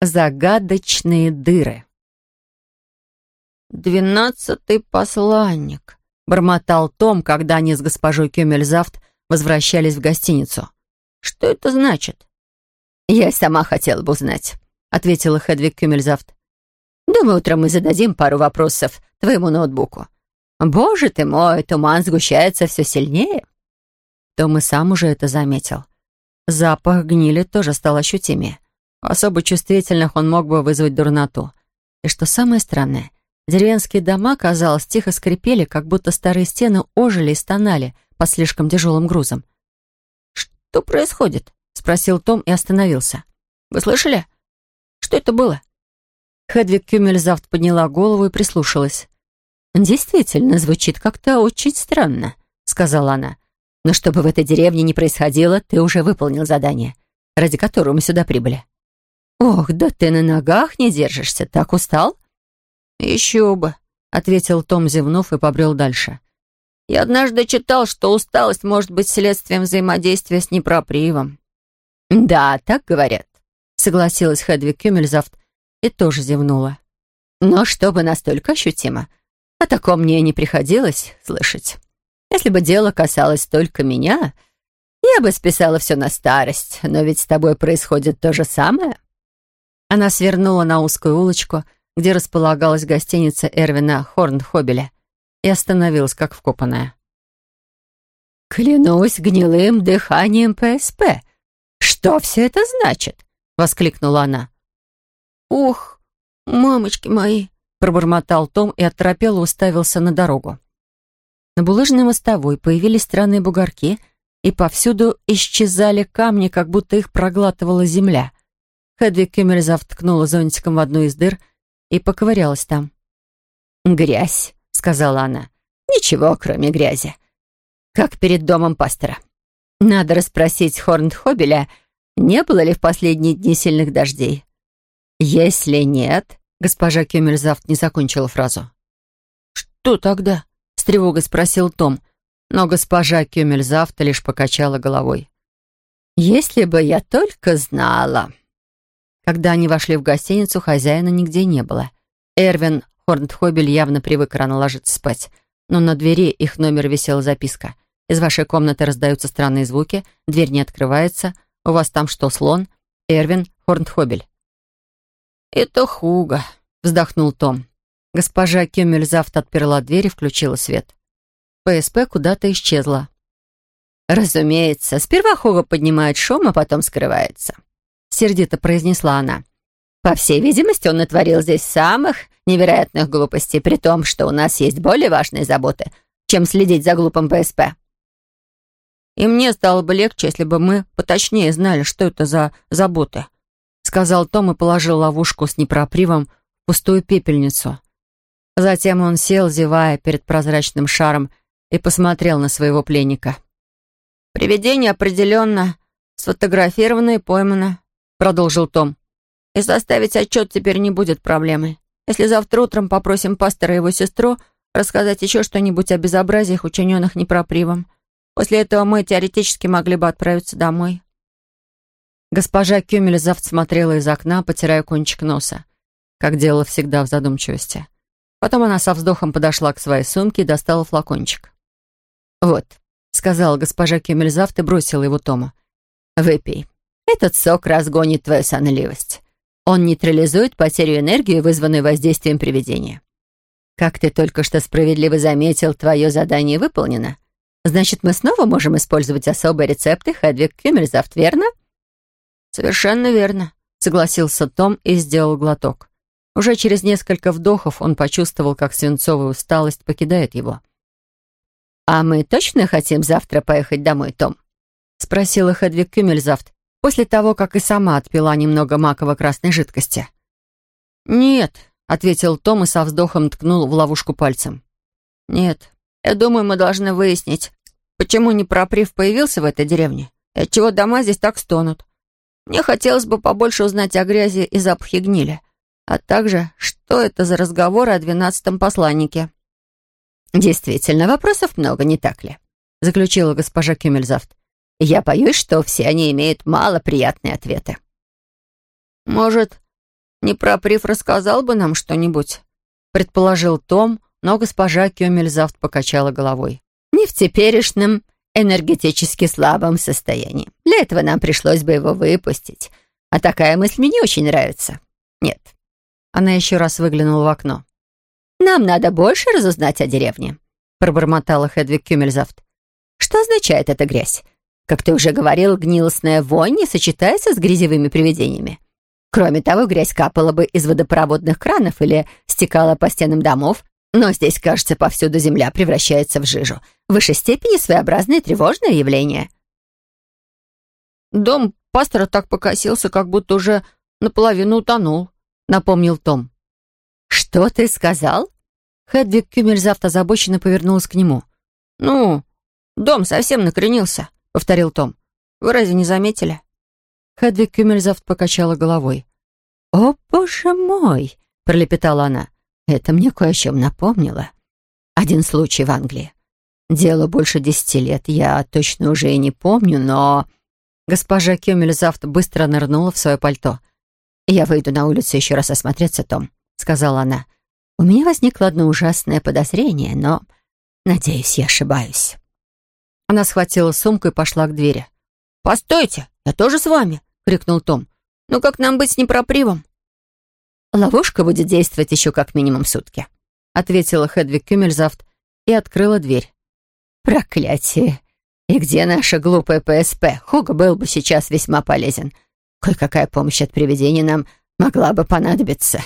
Загадочные дыры. «Двенадцатый посланник», — бормотал Том, когда они с госпожой Кюмельзавт возвращались в гостиницу. «Что это значит?» «Я сама хотела бы узнать», — ответила Хедвиг Кюмельзавт. «Думаю, утром мы зададим пару вопросов твоему ноутбуку. Боже ты мой, туман сгущается все сильнее». Том и сам уже это заметил. Запах гнили тоже стал ощутимее. Особо чувствительных он мог бы вызвать дурноту. И что самое странное, деревенские дома, казалось, тихо скрипели, как будто старые стены ожили и стонали под слишком тяжелым грузом. «Что происходит?» — спросил Том и остановился. «Вы слышали? Что это было?» Хедвиг Кюмельзавт подняла голову и прислушалась. «Действительно, звучит как-то очень странно», — сказала она. «Но чтобы в этой деревне не происходило, ты уже выполнил задание, ради которого мы сюда прибыли. «Ох, да ты на ногах не держишься, так устал?» «Еще бы», — ответил Том, зевнув, и побрел дальше. «Я однажды читал, что усталость может быть следствием взаимодействия с непропривом». «Да, так говорят», — согласилась Хедвиг Кюмельзавт и тоже зевнула. «Но чтобы настолько ощутимо, о таком мне не приходилось слышать. Если бы дело касалось только меня, я бы списала все на старость, но ведь с тобой происходит то же самое». Она свернула на узкую улочку, где располагалась гостиница Эрвина Хорнхобеля, и остановилась, как вкопанная. «Клянусь гнилым дыханием ПСП! Что все это значит?» — воскликнула она. «Ух, мамочки мои!» — пробормотал Том и оторопело уставился на дорогу. На булыжной мостовой появились странные бугорки, и повсюду исчезали камни, как будто их проглатывала земля. Хедвиг Кюмельзав ткнула зонтиком в одну из дыр и поковырялась там. «Грязь», — сказала она. «Ничего, кроме грязи. Как перед домом пастора. Надо расспросить Хорнхобеля, не было ли в последние дни сильных дождей. Если нет...» Госпожа Кюмельзавт не закончила фразу. «Что тогда?» — с тревогой спросил Том, но госпожа Кюмельзавт лишь покачала головой. «Если бы я только знала...» Когда они вошли в гостиницу, хозяина нигде не было. Эрвин Хорнтхобель явно привык рано ложиться спать, но на двери их номера висела записка. «Из вашей комнаты раздаются странные звуки, дверь не открывается, у вас там что, слон?» Эрвин Хорнтхобель. «Это Хуга», — вздохнул Том. Госпожа Кюмельзавт отперла дверь и включила свет. ПСП куда-то исчезла. «Разумеется, сперва Хуга поднимает шум, а потом скрывается», сердито произнесла она. «По всей видимости, он натворил здесь самых невероятных глупостей, при том, что у нас есть более важные заботы, чем следить за глупым ПСП». «И мне стало бы легче, если бы мы поточнее знали, что это за заботы», сказал Том и положил ловушку с непропривом в пустую пепельницу. Затем он сел, зевая перед прозрачным шаром, и посмотрел на своего пленника. «Привидение определенно сфотографировано и поймано продолжил Том. «И составить отчет теперь не будет проблемой. Если завтра утром попросим пастора и его сестру рассказать еще что-нибудь о безобразиях, учиненных непропривом, после этого мы теоретически могли бы отправиться домой». Госпожа Кюмельзавт смотрела из окна, потирая кончик носа, как делала всегда в задумчивости. Потом она со вздохом подошла к своей сумке и достала флакончик. «Вот», — сказала госпожа Кюмельзавт и бросила его Тому. «Выпей. Этот сок разгонит твою сонливость. Он нейтрализует потерю энергии, вызванную воздействием привидения. Как ты только что справедливо заметил, твое задание выполнено. Значит, мы снова можем использовать особые рецепты Хедвиг Кюмельзавт, верно? Совершенно верно, согласился Том и сделал глоток. Уже через несколько вдохов он почувствовал, как свинцовая усталость покидает его. «А мы точно хотим завтра поехать домой, Том?» — спросила Хедвиг Кюмельзавт, после того, как и сама отпила немного маково-красной жидкости. «Нет», — ответил Том и со вздохом ткнул в ловушку пальцем. «Нет, я думаю, мы должны выяснить, почему непроприв появился в этой деревне и отчего дома здесь так стонут. Мне хотелось бы побольше узнать о грязи и запахе гнили, а также, что это за разговоры о двенадцатом посланнике». «Действительно, вопросов много, не так ли?» — заключила госпожа Кюмельзавт. Я боюсь, что все они имеют малоприятные ответы. «Может, Непроприв рассказал бы нам что-нибудь», — предположил Том, но госпожа Кёмельзавт покачала головой. «Не в теперешнем энергетически слабом состоянии. Для этого нам пришлось бы его выпустить. А такая мысль мне не очень нравится. Нет». Она еще раз выглянула в окно. «Нам надо больше разузнать о деревне», — пробормотала Хедвиг Кюмельзавт. «Что означает эта грязь? Как ты уже говорил, гнилостная вонь не сочетается с грязевыми привидениями. Кроме того, грязь капала бы из водопроводных кранов или стекала по стенам домов, но здесь, кажется, повсюду земля превращается в жижу. В высшей степени своеобразное тревожное явление. «Дом пастора так покосился, как будто уже наполовину утонул», — напомнил Том. «Что ты сказал?» Хедвиг Кюмельзавт озабоченно повернулась к нему. «Ну, дом совсем накренился», — повторил Том. «Вы разве не заметили?» Хедвиг Кюмельзавт покачала головой. «О, боже мой!» — пролепетала она. «Это мне кое о чем напомнило. Один случай в Англии. Дело больше десяти лет, я точно уже и не помню, но...» Госпожа Кюмельзавт быстро нырнула в свое пальто. «Я выйду на улицу еще раз осмотреться, Том», — сказала она. «У меня возникло одно ужасное подозрение, но, надеюсь, я ошибаюсь». Она схватила сумку и пошла к двери. «Постойте, я тоже с вами!» крикнул Том. «Ну как нам быть с непропривом?» «Ловушка будет действовать еще как минимум сутки», ответила Хедвиг Кюмельзавт и открыла дверь. «Проклятие! И где наша глупая ПСП? Хуга был бы сейчас весьма полезен. Кое-какая помощь от привидений нам могла бы понадобиться».